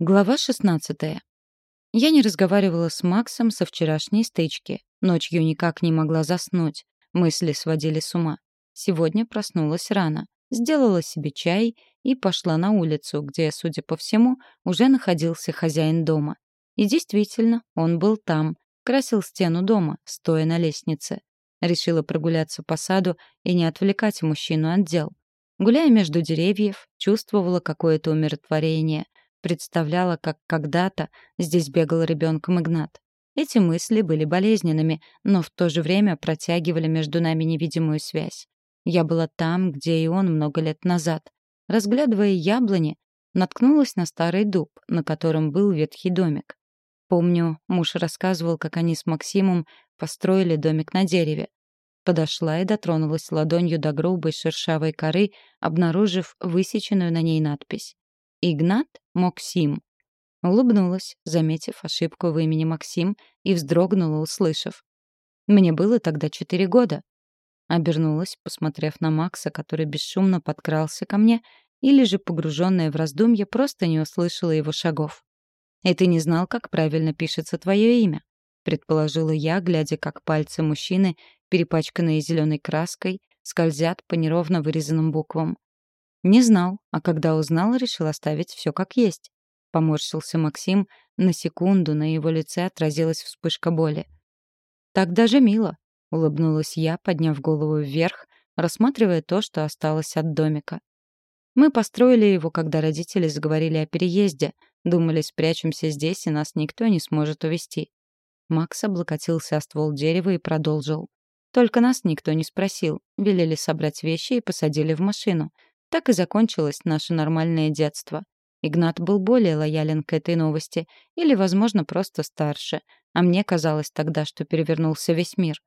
Глава 16. Я не разговаривала с Максом со вчерашней стычки. Ночью никак не могла заснуть. Мысли сводили с ума. Сегодня проснулась рано. Сделала себе чай и пошла на улицу, где, судя по всему, уже находился хозяин дома. И действительно, он был там, красил стену дома, стоя на лестнице. Решила прогуляться по саду и не отвлекать мужчину от дел. Гуляя между деревьев, чувствовала какое-то умиротворение — Представляла, как когда-то здесь бегал ребенком Игнат. Эти мысли были болезненными, но в то же время протягивали между нами невидимую связь. Я была там, где и он много лет назад. Разглядывая яблони, наткнулась на старый дуб, на котором был ветхий домик. Помню, муж рассказывал, как они с Максимом построили домик на дереве. Подошла и дотронулась ладонью до грубой шершавой коры, обнаружив высеченную на ней надпись. Игнат Максим. Улыбнулась, заметив ошибку в имени Максим, и вздрогнула, услышав. Мне было тогда четыре года. Обернулась, посмотрев на Макса, который бесшумно подкрался ко мне, или же, погруженная в раздумье, просто не услышала его шагов. «И ты не знал, как правильно пишется твое имя?» — предположила я, глядя, как пальцы мужчины, перепачканные зеленой краской, скользят по неровно вырезанным буквам. Не знал, а когда узнал, решил оставить все как есть. Поморщился Максим, на секунду на его лице отразилась вспышка боли. «Так даже мило», — улыбнулась я, подняв голову вверх, рассматривая то, что осталось от домика. Мы построили его, когда родители заговорили о переезде, думали, спрячемся здесь, и нас никто не сможет увезти. Макс облокотился о ствол дерева и продолжил. Только нас никто не спросил, велели собрать вещи и посадили в машину — так и закончилось наше нормальное детство. Игнат был более лоялен к этой новости, или, возможно, просто старше, а мне казалось тогда, что перевернулся весь мир.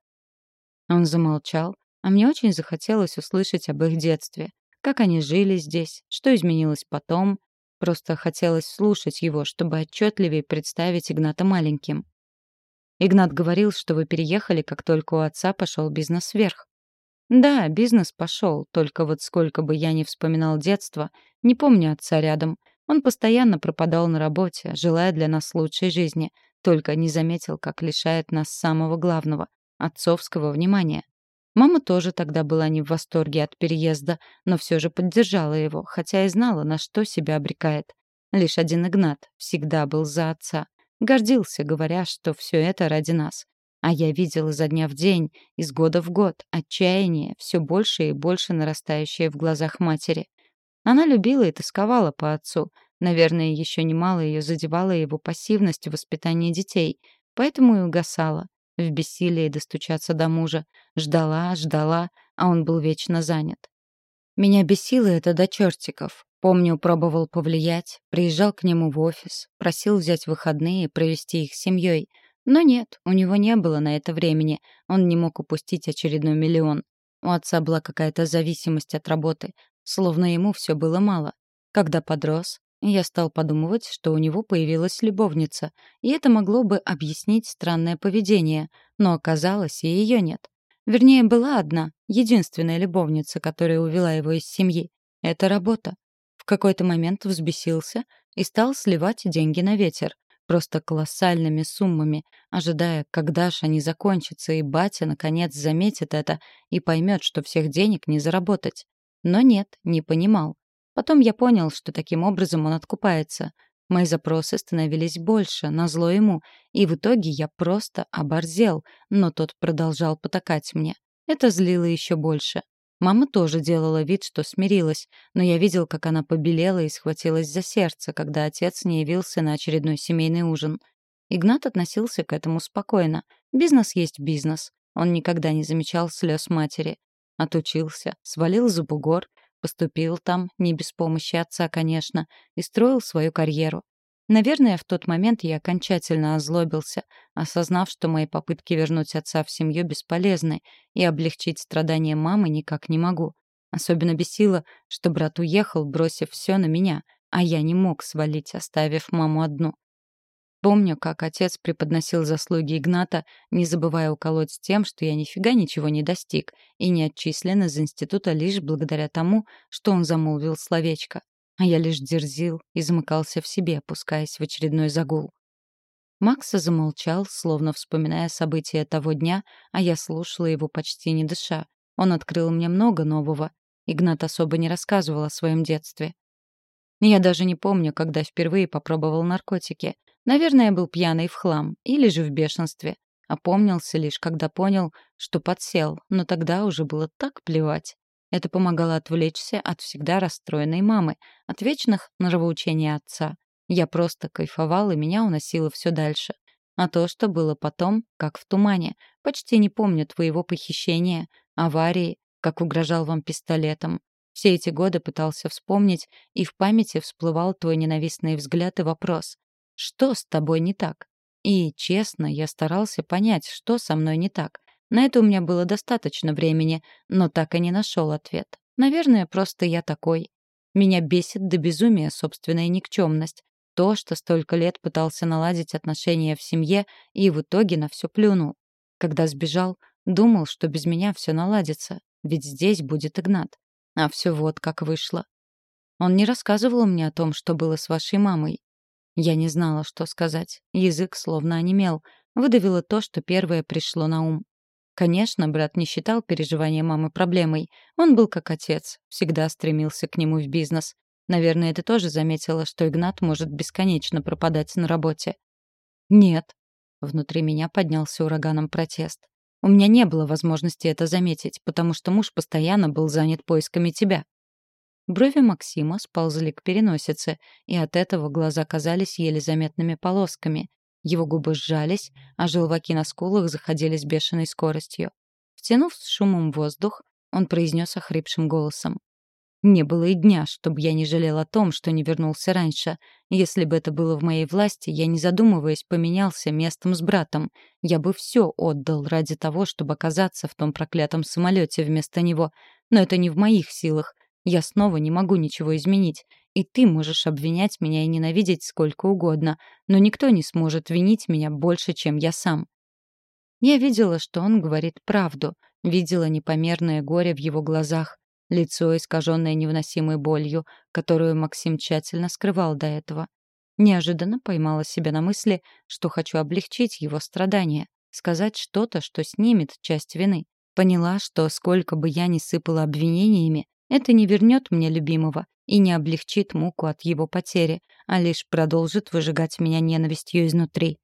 Он замолчал, а мне очень захотелось услышать об их детстве, как они жили здесь, что изменилось потом. Просто хотелось слушать его, чтобы отчетливее представить Игната маленьким. Игнат говорил, что вы переехали, как только у отца пошел бизнес вверх. Да, бизнес пошел, только вот сколько бы я ни вспоминал детство, не помню отца рядом. Он постоянно пропадал на работе, желая для нас лучшей жизни, только не заметил, как лишает нас самого главного — отцовского внимания. Мама тоже тогда была не в восторге от переезда, но все же поддержала его, хотя и знала, на что себя обрекает. Лишь один Игнат всегда был за отца. Гордился, говоря, что все это ради нас. А я видела изо дня в день, из года в год, отчаяние, все больше и больше нарастающее в глазах матери. Она любила и тосковала по отцу. Наверное, еще немало ее задевала его пассивность в воспитании детей, поэтому и угасала. В бессилии достучаться до мужа. Ждала, ждала, а он был вечно занят. Меня бесило это до чертиков. Помню, пробовал повлиять, приезжал к нему в офис, просил взять выходные и провести их с семьей — но нет, у него не было на это времени. Он не мог упустить очередной миллион. У отца была какая-то зависимость от работы, словно ему все было мало. Когда подрос, я стал подумывать, что у него появилась любовница, и это могло бы объяснить странное поведение, но оказалось, и ее нет. Вернее, была одна, единственная любовница, которая увела его из семьи. Это работа. В какой-то момент взбесился и стал сливать деньги на ветер просто колоссальными суммами, ожидая, когда ж они закончатся, и батя наконец заметит это и поймет, что всех денег не заработать. Но нет, не понимал. Потом я понял, что таким образом он откупается. Мои запросы становились больше, назло ему, и в итоге я просто оборзел, но тот продолжал потакать мне. Это злило еще больше. Мама тоже делала вид, что смирилась, но я видел, как она побелела и схватилась за сердце, когда отец не явился на очередной семейный ужин. Игнат относился к этому спокойно. Бизнес есть бизнес. Он никогда не замечал слез матери. Отучился, свалил за бугор, поступил там, не без помощи отца, конечно, и строил свою карьеру. Наверное, в тот момент я окончательно озлобился, осознав, что мои попытки вернуть отца в семью бесполезны и облегчить страдания мамы никак не могу. Особенно бесило, что брат уехал, бросив все на меня, а я не мог свалить, оставив маму одну. Помню, как отец преподносил заслуги Игната, не забывая уколоть тем, что я нифига ничего не достиг и не отчислен из института лишь благодаря тому, что он замолвил словечко. А я лишь дерзил и замыкался в себе, опускаясь в очередной загул. Макс замолчал, словно вспоминая события того дня, а я слушала его почти не дыша. Он открыл мне много нового. Игнат особо не рассказывал о своем детстве. Я даже не помню, когда впервые попробовал наркотики. Наверное, был пьяный в хлам или же в бешенстве. Опомнился лишь, когда понял, что подсел, но тогда уже было так плевать. Это помогало отвлечься от всегда расстроенной мамы, от вечных нравоучений отца. Я просто кайфовал, и меня уносило все дальше. А то, что было потом, как в тумане. Почти не помню твоего похищения, аварии, как угрожал вам пистолетом. Все эти годы пытался вспомнить, и в памяти всплывал твой ненавистный взгляд и вопрос. Что с тобой не так? И, честно, я старался понять, что со мной не так. На это у меня было достаточно времени, но так и не нашел ответ. Наверное, просто я такой. Меня бесит до безумия собственная никчемность. То, что столько лет пытался наладить отношения в семье и в итоге на все плюнул. Когда сбежал, думал, что без меня все наладится, ведь здесь будет Игнат. А все вот как вышло. Он не рассказывал мне о том, что было с вашей мамой. Я не знала, что сказать. Язык словно онемел. Выдавило то, что первое пришло на ум. Конечно, брат не считал переживания мамы проблемой. Он был как отец, всегда стремился к нему в бизнес. Наверное, ты тоже заметила, что Игнат может бесконечно пропадать на работе. Нет. Внутри меня поднялся ураганом протест. У меня не было возможности это заметить, потому что муж постоянно был занят поисками тебя. Брови Максима сползли к переносице, и от этого глаза казались еле заметными полосками. Его губы сжались, а желваки на скулах заходили с бешеной скоростью. Втянув с шумом воздух, он произнес охрипшим голосом. Не было и дня, чтобы я не жалел о том, что не вернулся раньше. Если бы это было в моей власти, я, не задумываясь, поменялся местом с братом. Я бы все отдал ради того, чтобы оказаться в том проклятом самолете вместо него. Но это не в моих силах. Я снова не могу ничего изменить. И ты можешь обвинять меня и ненавидеть сколько угодно, но никто не сможет винить меня больше, чем я сам. Я видела, что он говорит правду, видела непомерное горе в его глазах, лицо, искаженное невыносимой болью, которую Максим тщательно скрывал до этого. Неожиданно поймала себя на мысли, что хочу облегчить его страдания, сказать что-то, что снимет часть вины. Поняла, что сколько бы я ни сыпала обвинениями, это не вернет мне любимого и не облегчит муку от его потери, а лишь продолжит выжигать меня ненавистью изнутри.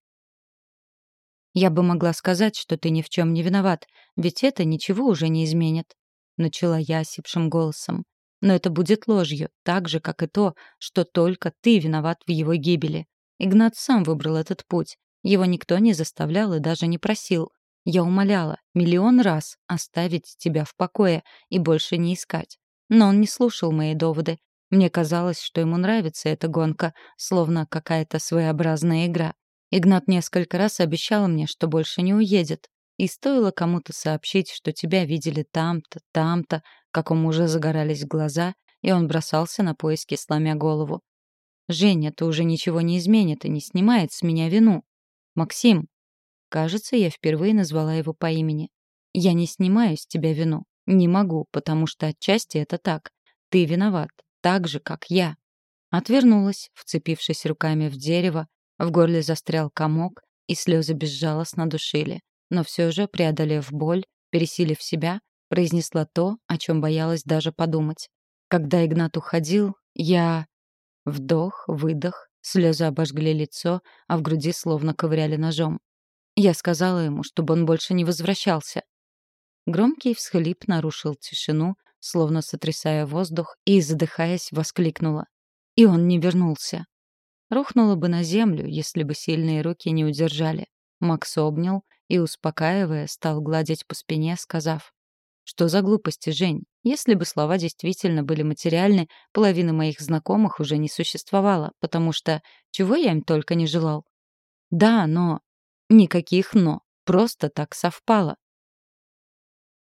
Я бы могла сказать, что ты ни в чем не виноват, ведь это ничего уже не изменит начала я осипшим голосом. Но это будет ложью, так же, как и то, что только ты виноват в его гибели. Игнат сам выбрал этот путь. Его никто не заставлял и даже не просил. Я умоляла миллион раз оставить тебя в покое и больше не искать. Но он не слушал мои доводы. Мне казалось, что ему нравится эта гонка, словно какая-то своеобразная игра. Игнат несколько раз обещал мне, что больше не уедет. И стоило кому-то сообщить, что тебя видели там-то, там-то, как у мужа загорались глаза, и он бросался на поиски, сломя голову. «Женя, это уже ничего не изменит и не снимает с меня вину. Максим!» Кажется, я впервые назвала его по имени. «Я не снимаю с тебя вину. Не могу, потому что отчасти это так. Ты виноват, так же, как я». Отвернулась, вцепившись руками в дерево, в горле застрял комок, и слезы безжалостно душили но все же, преодолев боль, пересилив себя, произнесла то, о чем боялась даже подумать. Когда Игнат уходил, я... Вдох, выдох, слезы обожгли лицо, а в груди словно ковыряли ножом. Я сказала ему, чтобы он больше не возвращался. Громкий всхлип нарушил тишину, словно сотрясая воздух, и, задыхаясь, воскликнула. И он не вернулся. Рухнула бы на землю, если бы сильные руки не удержали. Макс обнял и, успокаивая, стал гладить по спине, сказав, «Что за глупости, Жень? Если бы слова действительно были материальны, половина моих знакомых уже не существовала, потому что чего я им только не желал. Да, но... Никаких «но». Просто так совпало.